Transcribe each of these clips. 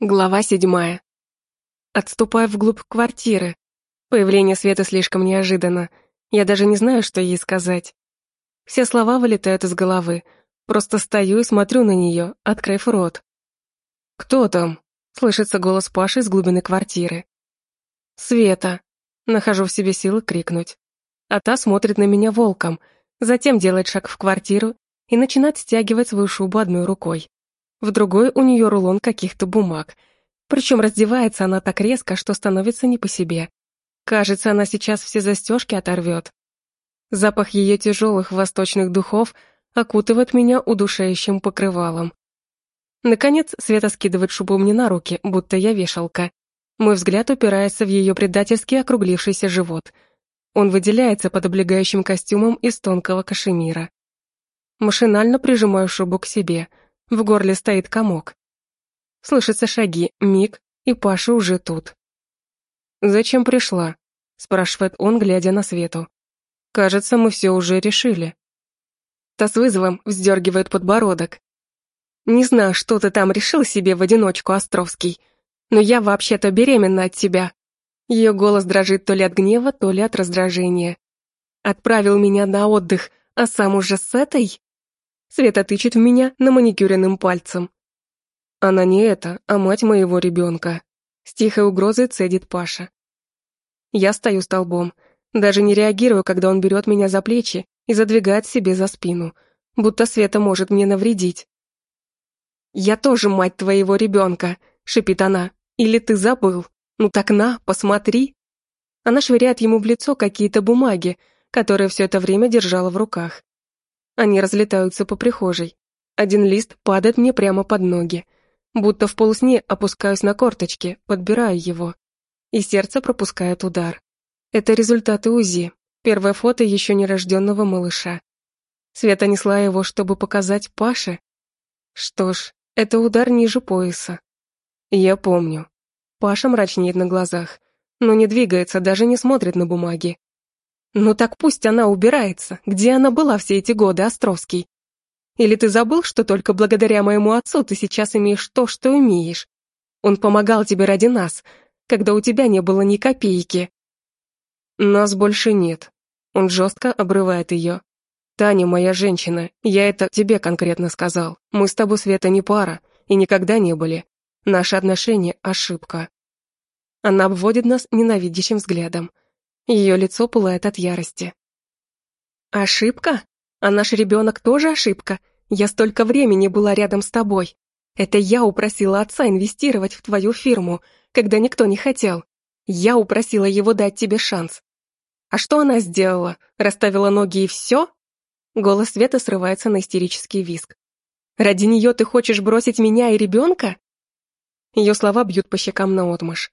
Глава седьмая. Отступаю вглубь квартиры. Появление Света слишком неожиданно. Я даже не знаю, что ей сказать. Все слова вылетают из головы. Просто стою и смотрю на нее, открыв рот. «Кто там?» — слышится голос Паши из глубины квартиры. «Света!» — нахожу в себе силы крикнуть. А та смотрит на меня волком, затем делает шаг в квартиру и начинает стягивать свою шубу одной рукой. В другой у нее рулон каких-то бумаг. Причем раздевается она так резко, что становится не по себе. Кажется, она сейчас все застежки оторвет. Запах ее тяжелых восточных духов окутывает меня удушающим покрывалом. Наконец, Света скидывает шубу мне на руки, будто я вешалка. Мой взгляд упирается в ее предательски округлившийся живот. Он выделяется под облегающим костюмом из тонкого кашемира. Машинально прижимаю шубу к себе — в горле стоит комок. Слышатся шаги, миг, и Паша уже тут. «Зачем пришла?» — спрашивает он, глядя на Свету. «Кажется, мы все уже решили». Та с вызовом вздергивает подбородок. «Не знаю, что ты там решил себе в одиночку, Островский, но я вообще-то беременна от тебя». Ее голос дрожит то ли от гнева, то ли от раздражения. «Отправил меня на отдых, а сам уже с этой?» Света тычет в меня на маникюренным пальцем. Она не это, а мать моего ребенка. С тихой угрозой цедит Паша. Я стою столбом, даже не реагирую, когда он берет меня за плечи и задвигает себе за спину, будто Света может мне навредить. «Я тоже мать твоего ребенка», — шипит она. «Или ты забыл? Ну так на, посмотри». Она швыряет ему в лицо какие-то бумаги, которые все это время держала в руках. Они разлетаются по прихожей. Один лист падает мне прямо под ноги. Будто в полусне опускаюсь на корточки, подбираю его. И сердце пропускает удар. Это результаты УЗИ. Первое фото еще нерожденного малыша. Света несла его, чтобы показать Паше. Что ж, это удар ниже пояса. Я помню. Паша мрачнеет на глазах, но не двигается, даже не смотрит на бумаги. Ну так пусть она убирается. Где она была все эти годы, Островский? Или ты забыл, что только благодаря моему отцу ты сейчас имеешь то, что имеешь? Он помогал тебе ради нас, когда у тебя не было ни копейки. Нас больше нет. Он жестко обрывает ее. Таня моя женщина, я это тебе конкретно сказал. Мы с тобой, Света, не пара, и никогда не были. Наши отношения — ошибка. Она обводит нас ненавидящим взглядом. Ее лицо пылает от ярости. «Ошибка? А наш ребенок тоже ошибка? Я столько времени была рядом с тобой. Это я упросила отца инвестировать в твою фирму, когда никто не хотел. Я упросила его дать тебе шанс. А что она сделала? Расставила ноги и все?» Голос Света срывается на истерический визг. «Ради нее ты хочешь бросить меня и ребенка?» Ее слова бьют по щекам наотмашь.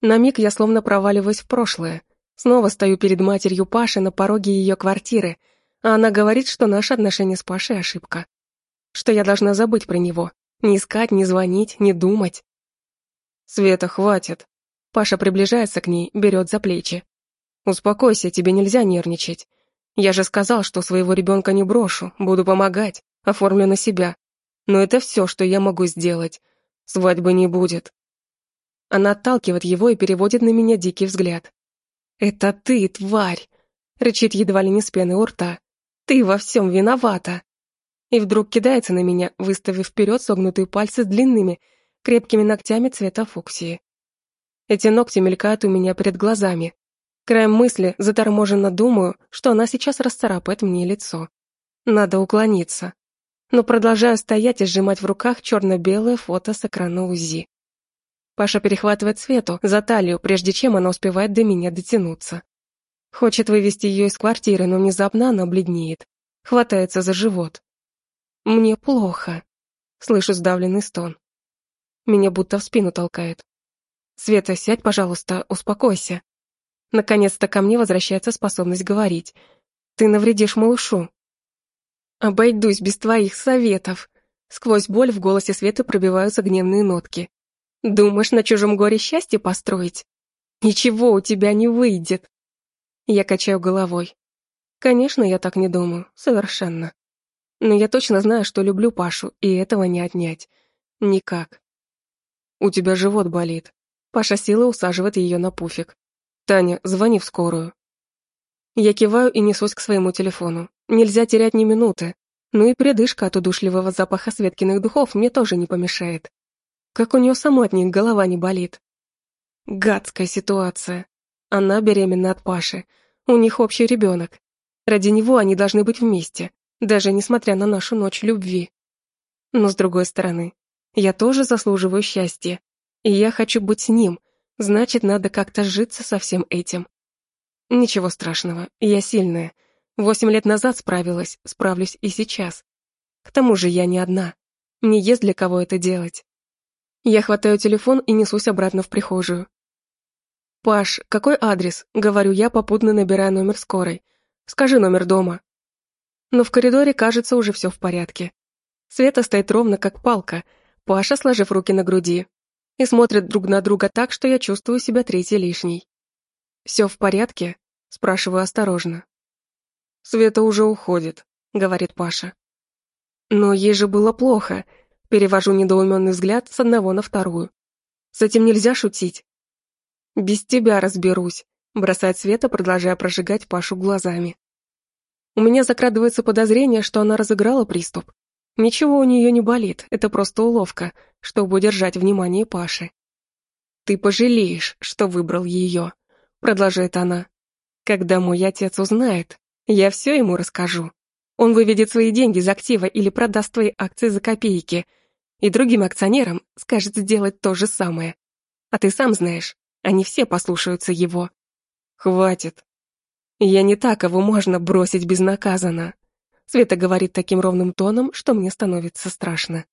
На миг я словно проваливаюсь в прошлое, Снова стою перед матерью Паши на пороге ее квартиры, а она говорит, что наши отношения с Пашей — ошибка. Что я должна забыть про него. Не искать, не звонить, не думать. «Света, хватит». Паша приближается к ней, берет за плечи. «Успокойся, тебе нельзя нервничать. Я же сказал, что своего ребенка не брошу, буду помогать, оформлю на себя. Но это все, что я могу сделать. Свадьбы не будет». Она отталкивает его и переводит на меня дикий взгляд. «Это ты, тварь!» — рычит едва ли не с пены у рта. «Ты во всем виновата!» И вдруг кидается на меня, выставив вперед согнутые пальцы с длинными, крепкими ногтями цвета фуксии. Эти ногти мелькают у меня перед глазами. Краем мысли заторможенно думаю, что она сейчас расцарапает мне лицо. Надо уклониться. Но продолжаю стоять и сжимать в руках черно-белое фото с экрана УЗИ. Паша перехватывает Свету за талию, прежде чем она успевает до меня дотянуться. Хочет вывести ее из квартиры, но внезапно она бледнеет. Хватается за живот. «Мне плохо», — слышу сдавленный стон. Меня будто в спину толкает. «Света, сядь, пожалуйста, успокойся». Наконец-то ко мне возвращается способность говорить. «Ты навредишь малышу». «Обойдусь без твоих советов». Сквозь боль в голосе Светы пробиваются гневные нотки. Думаешь, на чужом горе счастье построить? Ничего у тебя не выйдет. Я качаю головой. Конечно, я так не думаю, совершенно. Но я точно знаю, что люблю Пашу, и этого не отнять. Никак. У тебя живот болит. Паша силой усаживает ее на пуфик. Таня, звони в скорую. Я киваю и несусь к своему телефону. Нельзя терять ни минуты. Ну и передышка от удушливого запаха Светкиных духов мне тоже не помешает. Как у нее самой от них голова не болит. Гадская ситуация. Она беременна от Паши. У них общий ребенок. Ради него они должны быть вместе, даже несмотря на нашу ночь любви. Но с другой стороны, я тоже заслуживаю счастья. И я хочу быть с ним, значит, надо как-то житься со всем этим. Ничего страшного, я сильная. Восемь лет назад справилась, справлюсь и сейчас. К тому же я не одна. Мне есть для кого это делать. Я хватаю телефон и несусь обратно в прихожую. «Паш, какой адрес?» — говорю я, попутно набирая номер скорой. «Скажи номер дома». Но в коридоре, кажется, уже все в порядке. Света стоит ровно, как палка, Паша, сложив руки на груди, и смотрят друг на друга так, что я чувствую себя третьей лишней. «Все в порядке?» — спрашиваю осторожно. «Света уже уходит», — говорит Паша. «Но ей же было плохо», — перевожу недоуменный взгляд с одного на вторую. «С этим нельзя шутить». «Без тебя разберусь», — бросает Света, продолжая прожигать Пашу глазами. У меня закрадывается подозрение, что она разыграла приступ. Ничего у нее не болит, это просто уловка, чтобы удержать внимание Паши. «Ты пожалеешь, что выбрал ее», — продолжает она. «Когда мой отец узнает, я все ему расскажу. Он выведет свои деньги из актива или продаст твои акции за копейки, и другим акционерам скажет сделать то же самое. А ты сам знаешь, они все послушаются его. Хватит. Я не так, кого можно бросить безнаказанно. Света говорит таким ровным тоном, что мне становится страшно.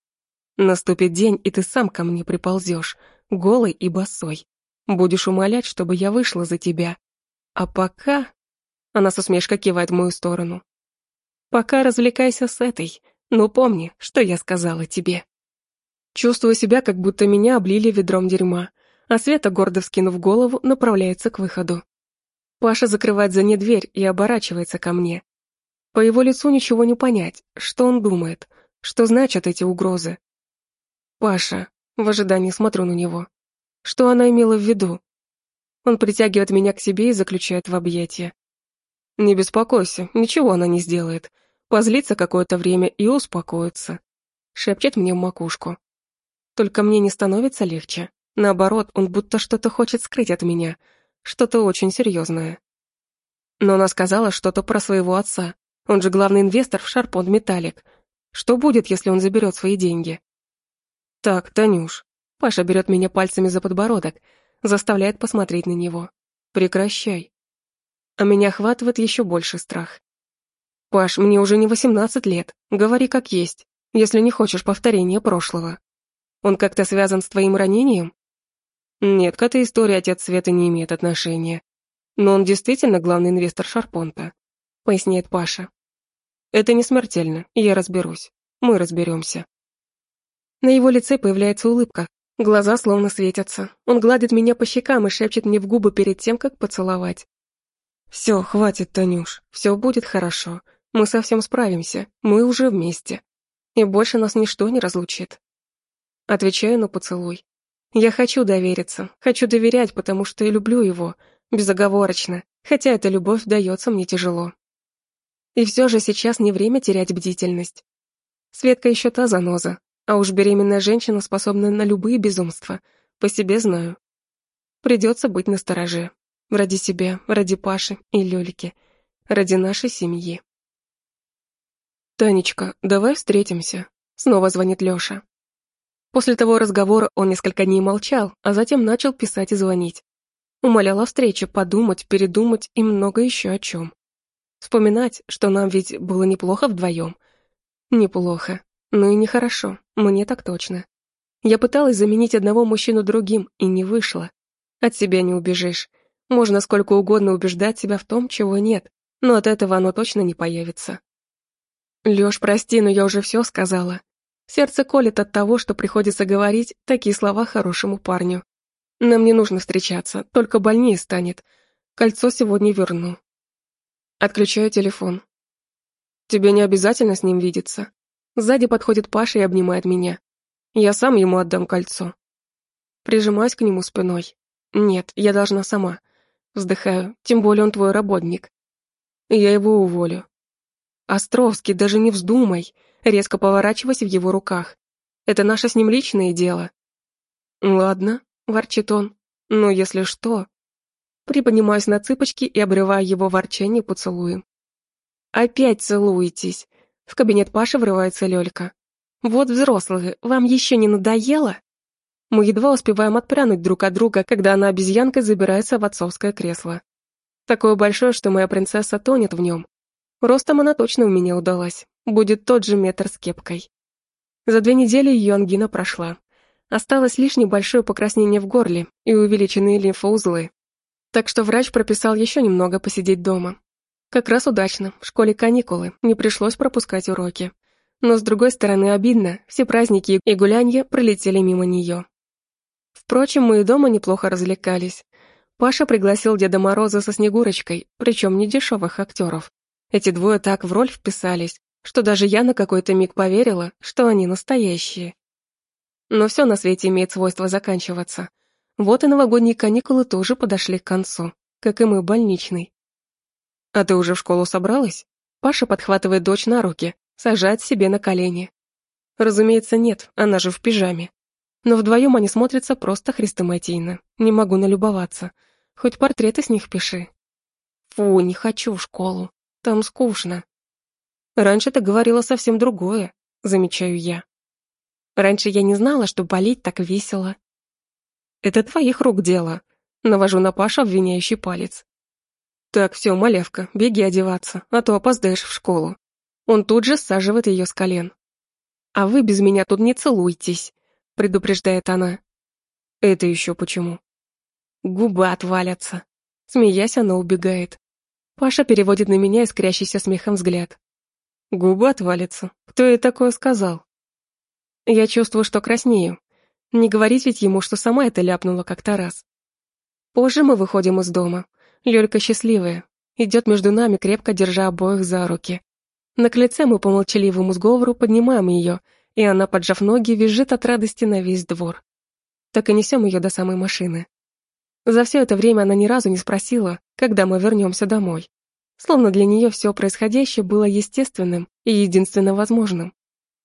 Наступит день, и ты сам ко мне приползешь, голый и босой. Будешь умолять, чтобы я вышла за тебя. А пока... Она с усмешкой кивает в мою сторону. Пока развлекайся с этой, но помни, что я сказала тебе. Чувствую себя, как будто меня облили ведром дерьма, а Света, гордо вскинув голову, направляется к выходу. Паша закрывает за ней дверь и оборачивается ко мне. По его лицу ничего не понять, что он думает, что значат эти угрозы. Паша, в ожидании смотрю на него. Что она имела в виду? Он притягивает меня к себе и заключает в объятия. Не беспокойся, ничего она не сделает. Позлится какое-то время и успокоится. Шепчет мне в макушку. Только мне не становится легче. Наоборот, он будто что-то хочет скрыть от меня, что-то очень серьезное. Но она сказала что-то про своего отца. Он же главный инвестор в Шарпон Металлик. Что будет, если он заберет свои деньги? Так, Танюш. Паша берет меня пальцами за подбородок, заставляет посмотреть на него. Прекращай. А меня охватывает еще больше страх. Паш, мне уже не восемнадцать лет. Говори как есть, если не хочешь повторения прошлого. Он как-то связан с твоим ранением? Нет, к этой истории отец Светы не имеет отношения. Но он действительно главный инвестор Шарпонта, поясняет Паша. Это не смертельно, я разберусь. Мы разберемся. На его лице появляется улыбка, глаза словно светятся. Он гладит меня по щекам и шепчет мне в губы перед тем, как поцеловать. «Все, хватит, Танюш, все будет хорошо. Мы совсем справимся, мы уже вместе. И больше нас ничто не разлучит». Отвечаю на поцелуй. Я хочу довериться, хочу доверять, потому что и люблю его, безоговорочно, хотя эта любовь дается мне тяжело. И все же сейчас не время терять бдительность. Светка еще та заноза, а уж беременная женщина способна на любые безумства, по себе знаю. Придется быть настороже. Ради себя, ради Паши и Лёлики, ради нашей семьи. «Танечка, давай встретимся», — снова звонит Лёша. После того разговора он несколько дней молчал, а затем начал писать и звонить. Умолял о встрече, подумать, передумать и много еще о чем. Вспоминать, что нам ведь было неплохо вдвоем. Неплохо, но и нехорошо, мне так точно. Я пыталась заменить одного мужчину другим, и не вышло. От себя не убежишь. Можно сколько угодно убеждать себя в том, чего нет, но от этого оно точно не появится. Лёш, прости, но я уже все сказала. Сердце колет от того, что приходится говорить такие слова хорошему парню. Нам не нужно встречаться, только больнее станет. Кольцо сегодня верну. Отключаю телефон. Тебе не обязательно с ним видеться. Сзади подходит Паша и обнимает меня. Я сам ему отдам кольцо. Прижимаюсь к нему спиной. Нет, я должна сама. Вздыхаю, тем более он твой работник. Я его уволю. Островский, даже не вздумай. Резко поворачиваясь в его руках. Это наше с ним личное дело. Ладно, ворчит он. Но если что... Приподнимаюсь на цыпочки и обрываю его ворчание поцелуем. Опять целуетесь. В кабинет Паши врывается Лёлька. Вот взрослые, вам еще не надоело? Мы едва успеваем отпрянуть друг от друга, когда она обезьянкой забирается в отцовское кресло. Такое большое, что моя принцесса тонет в нем. Ростом она точно у меня удалась. Будет тот же метр с кепкой. За две недели ее ангина прошла. Осталось лишь небольшое покраснение в горле и увеличенные лимфоузлы. Так что врач прописал еще немного посидеть дома. Как раз удачно, в школе каникулы, не пришлось пропускать уроки. Но с другой стороны обидно, все праздники и гулянья пролетели мимо нее. Впрочем, мы и дома неплохо развлекались. Паша пригласил Деда Мороза со Снегурочкой, причем не дешевых актеров. Эти двое так в роль вписались, что даже я на какой-то миг поверила, что они настоящие. Но все на свете имеет свойство заканчиваться. Вот и новогодние каникулы тоже подошли к концу, как и мы больничный. «А ты уже в школу собралась?» Паша подхватывает дочь на руки, сажает себе на колени. Разумеется, нет, она же в пижаме. Но вдвоем они смотрятся просто хрестоматийно. Не могу налюбоваться. Хоть портреты с них пиши. Фу, не хочу в школу. Там скучно. Раньше ты говорила совсем другое, замечаю я. Раньше я не знала, что болеть так весело. Это твоих рук дело. Навожу на Пашу обвиняющий палец. Так, все, малявка, беги одеваться, а то опоздаешь в школу. Он тут же саживает ее с колен. А вы без меня тут не целуйтесь, предупреждает она. Это еще почему? Губы отвалятся. Смеясь, она убегает. Паша переводит на меня искрящийся смехом взгляд. Губы отвалятся. Кто ей такое сказал? Я чувствую, что краснею. Не говорить ведь ему, что сама это ляпнула как-то раз. Позже мы выходим из дома. Лёлька счастливая. Идет между нами, крепко держа обоих за руки. На крыльце мы по молчаливому сговору поднимаем ее, и она, поджав ноги, визжит от радости на весь двор. Так и несем ее до самой машины. За все это время она ни разу не спросила, когда мы вернемся домой. Словно для нее все происходящее было естественным и единственно возможным.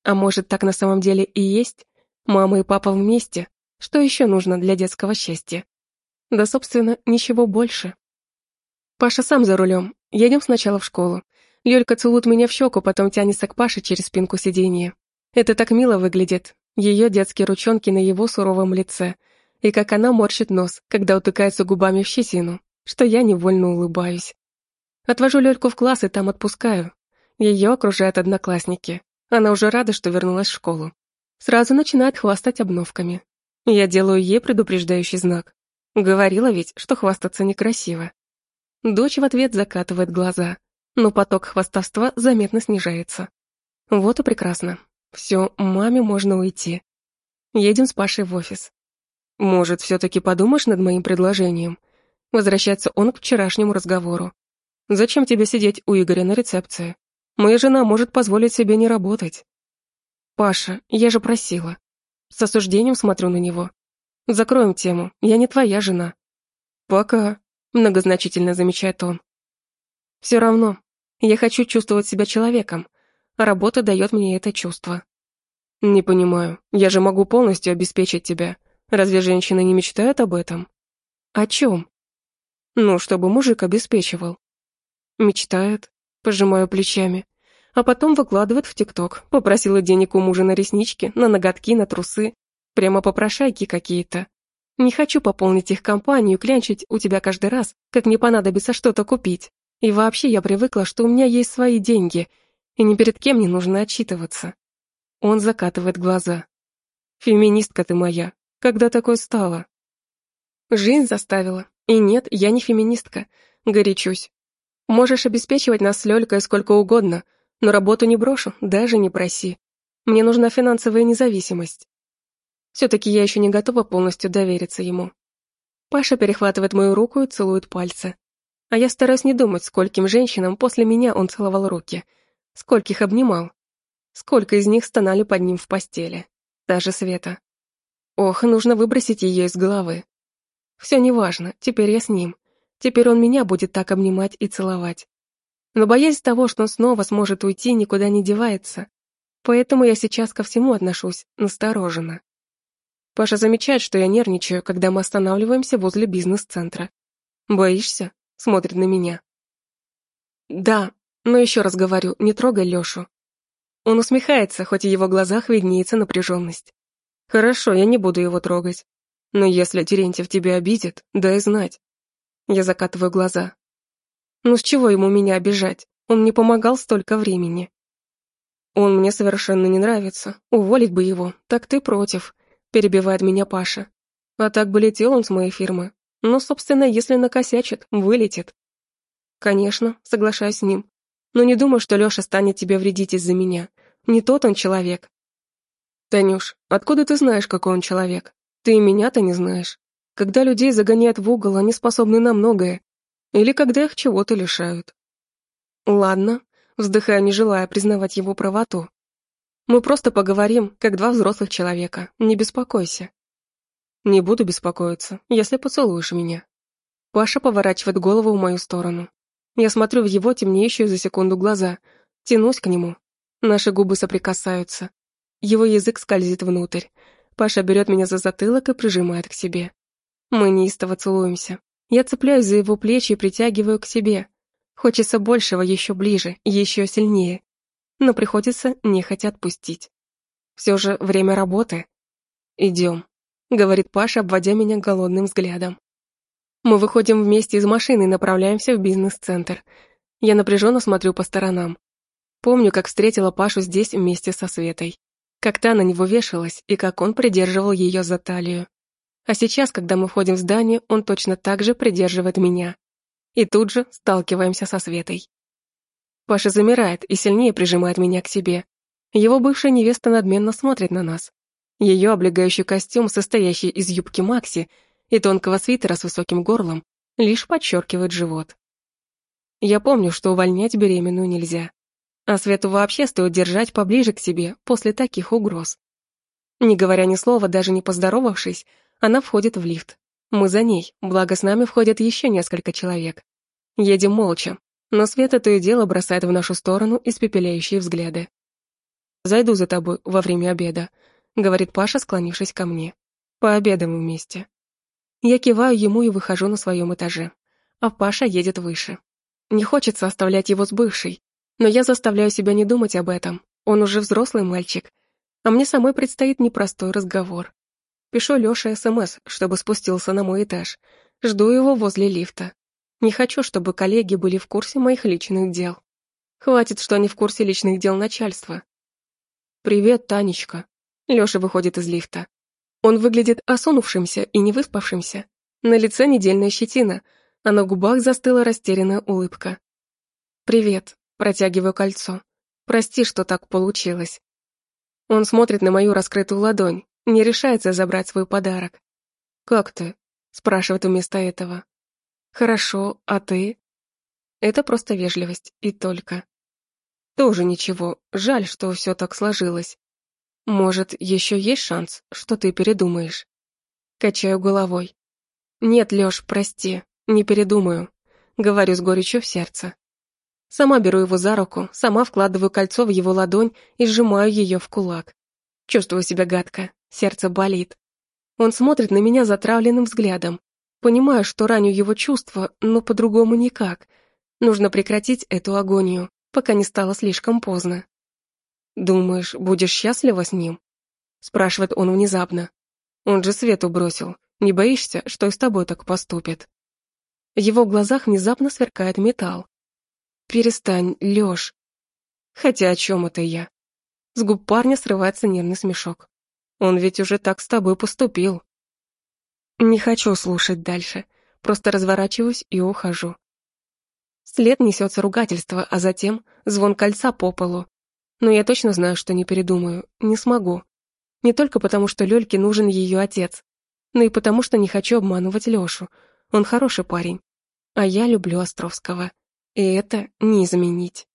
А может, так на самом деле и есть? Мама и папа вместе. Что еще нужно для детского счастья? Да, собственно, ничего больше. Паша сам за рулем. Едем сначала в школу. Лёлька целует меня в щеку, потом тянется к Паше через спинку сиденья. Это так мило выглядит. Ее детские ручонки на его суровом лице — и как она морщит нос, когда утыкается губами в щетину, что я невольно улыбаюсь. Отвожу Лёльку в класс и там отпускаю. Ее окружают одноклассники. Она уже рада, что вернулась в школу. Сразу начинает хвастать обновками. Я делаю ей предупреждающий знак. Говорила ведь, что хвастаться некрасиво. Дочь в ответ закатывает глаза, но поток хвастовства заметно снижается. Вот и прекрасно. Все, маме можно уйти. Едем с Пашей в офис. «Может, все-таки подумаешь над моим предложением?» Возвращается он к вчерашнему разговору. «Зачем тебе сидеть у Игоря на рецепции? Моя жена может позволить себе не работать». «Паша, я же просила». С осуждением смотрю на него. «Закроем тему, я не твоя жена». «Пока», — многозначительно замечает он. «Все равно, я хочу чувствовать себя человеком, работа дает мне это чувство». «Не понимаю, я же могу полностью обеспечить тебя, Разве женщины не мечтают об этом? О чем? Ну, чтобы мужик обеспечивал. Мечтает, пожимаю плечами. А потом выкладывает в ТикТок. Попросила денег у мужа на реснички, на ноготки, на трусы. Прямо попрошайки какие-то. Не хочу пополнить их компанию, клянчить у тебя каждый раз, как мне понадобится что-то купить. И вообще я привыкла, что у меня есть свои деньги, и ни перед кем не нужно отчитываться. Он закатывает глаза. «Феминистка ты моя, когда такое стало? Жизнь заставила. И нет, я не феминистка. Горячусь. Можешь обеспечивать нас с Лёлькой сколько угодно, но работу не брошу, даже не проси. Мне нужна финансовая независимость. Все-таки я еще не готова полностью довериться ему. Паша перехватывает мою руку и целует пальцы. А я стараюсь не думать, скольким женщинам после меня он целовал руки, скольких обнимал, сколько из них стонали под ним в постели. Даже Света. Ох, нужно выбросить ее из головы. Все неважно, теперь я с ним. Теперь он меня будет так обнимать и целовать. Но боязнь того, что он снова сможет уйти, никуда не девается. Поэтому я сейчас ко всему отношусь настороженно. Паша замечает, что я нервничаю, когда мы останавливаемся возле бизнес-центра. «Боишься?» — смотрит на меня. «Да, но еще раз говорю, не трогай Лешу». Он усмехается, хоть в его глазах виднеется напряженность. «Хорошо, я не буду его трогать. Но если Терентьев тебя обидит, дай знать». Я закатываю глаза. «Ну с чего ему меня обижать? Он мне помогал столько времени». «Он мне совершенно не нравится. Уволить бы его, так ты против», — перебивает меня Паша. «А так бы летел он с моей фирмы. Но, собственно, если накосячит, вылетит». «Конечно, соглашаюсь с ним. Но не думаю, что Лёша станет тебе вредить из-за меня. Не тот он человек». «Танюш, откуда ты знаешь, какой он человек? Ты меня-то не знаешь. Когда людей загоняют в угол, они способны на многое. Или когда их чего-то лишают». «Ладно, вздыхая, не желая признавать его правоту. «Мы просто поговорим, как два взрослых человека, не беспокойся». «Не буду беспокоиться, если поцелуешь меня». Паша поворачивает голову в мою сторону. Я смотрю в его темнеющие за секунду глаза, тянусь к нему. Наши губы соприкасаются. Его язык скользит внутрь. Паша берет меня за затылок и прижимает к себе. Мы неистово целуемся. Я цепляюсь за его плечи и притягиваю к себе. Хочется большего еще ближе, еще сильнее. Но приходится нехотя отпустить. Все же время работы. «Идем», — говорит Паша, обводя меня голодным взглядом. Мы выходим вместе из машины и направляемся в бизнес-центр. Я напряженно смотрю по сторонам. Помню, как встретила Пашу здесь вместе со Светой. Как та на него вешалась и как он придерживал ее за талию. А сейчас, когда мы входим в здание, он точно так же придерживает меня и тут же сталкиваемся со Светой. Паша замирает и сильнее прижимает меня к себе. Его бывшая невеста надменно смотрит на нас. Ее облегающий костюм, состоящий из юбки Макси и тонкого свитера с высоким горлом, лишь подчеркивает живот. Я помню, что увольнять беременную нельзя. А Свету вообще стоит держать поближе к себе после таких угроз. Не говоря ни слова, даже не поздоровавшись, она входит в лифт. Мы за ней, благо с нами входят еще несколько человек. Едем молча, но Света то и дело бросает в нашу сторону испепеляющие взгляды. «Зайду за тобой во время обеда», — говорит Паша, склонившись ко мне. «Пообедаем вместе». Я киваю ему и выхожу на своем этаже, а Паша едет выше. Не хочется оставлять его с бывшей, но я заставляю себя не думать об этом. Он уже взрослый мальчик, а мне самой предстоит непростой разговор. Пишу Лёше СМС, чтобы спустился на мой этаж. Жду его возле лифта. Не хочу, чтобы коллеги были в курсе моих личных дел. Хватит, что они в курсе личных дел начальства. «Привет, Танечка». Лёша выходит из лифта. Он выглядит осунувшимся и невыспавшимся. На лице недельная щетина, а на губах застыла растерянная улыбка. «Привет», протягиваю кольцо. «Прости, что так получилось». Он смотрит на мою раскрытую ладонь, не решается забрать свой подарок. «Как ты?» — спрашивает вместо этого. «Хорошо, а ты?» Это просто вежливость, и только. Тоже ничего, жаль, что все так сложилось. Может, еще есть шанс, что ты передумаешь? Качаю головой. Нет, Лёш, прости, не передумаю. Говорю с горечью в сердце. Сама беру его за руку, сама вкладываю кольцо в его ладонь и сжимаю ее в кулак. Чувствую себя гадко, Сердце болит. Он смотрит на меня затравленным взглядом. Понимаю, что раню его чувства, но по-другому никак. Нужно прекратить эту агонию, пока не стало слишком поздно. «Думаешь, будешь счастлива с ним?» Спрашивает он внезапно. Он же Свету бросил. Не боишься, что и с тобой так поступит? В его глазах внезапно сверкает металл. «Перестань, Лёш». Хотя о чем это я? С губ парня срывается нервный смешок. Он ведь уже так с тобой поступил. Не хочу слушать дальше. Просто разворачиваюсь и ухожу. След несется ругательство, а затем звон кольца по полу. Но я точно знаю, что не передумаю, не смогу. Не только потому, что Лёльке нужен ее отец, но и потому, что не хочу обманывать Лёшу. Он хороший парень. А я люблю Островского. И это не изменить.